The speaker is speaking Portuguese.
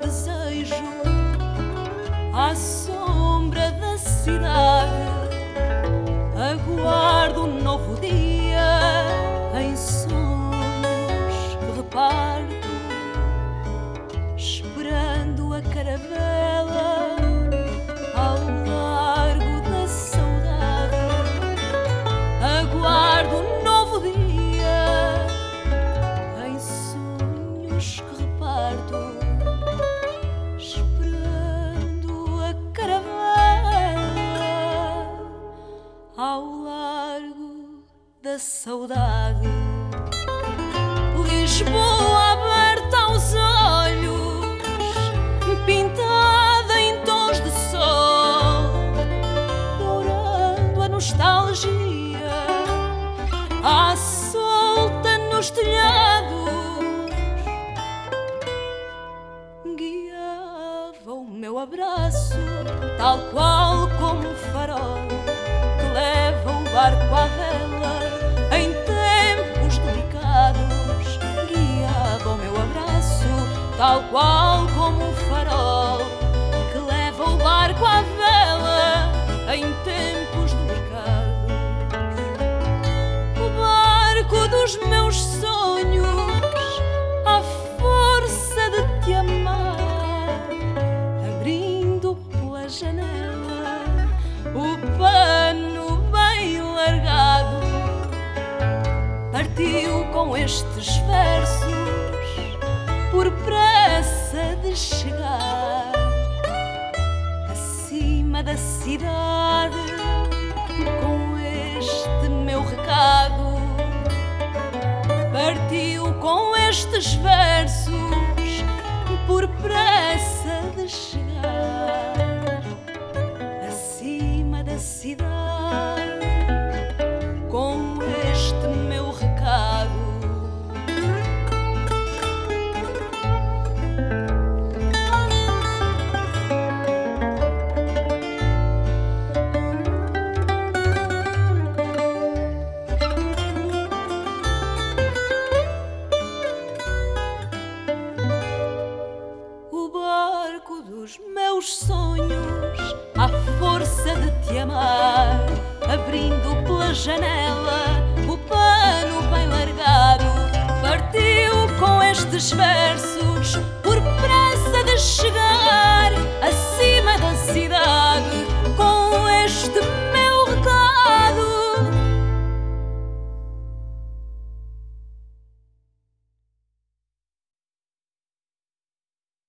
desejo à sombra da cidade. Da saudade. Lisboa aberta aos olhos, pintada em tons de sol, dourando a nostalgia, à solta nos telhados, guiava o meu abraço, tal qual como um farol que leva o barco à vela tal qual como um farol que leva o barco à vela em tempos delicados. O barco dos meus sonhos, à força de te amar, abrindo pela janela o pano bem largado, partiu com estes versos de chegar acima da cidade com este meu recado. Partiu com estes versos por pressa de chegar janela o pano bem largado, partiu com estes versos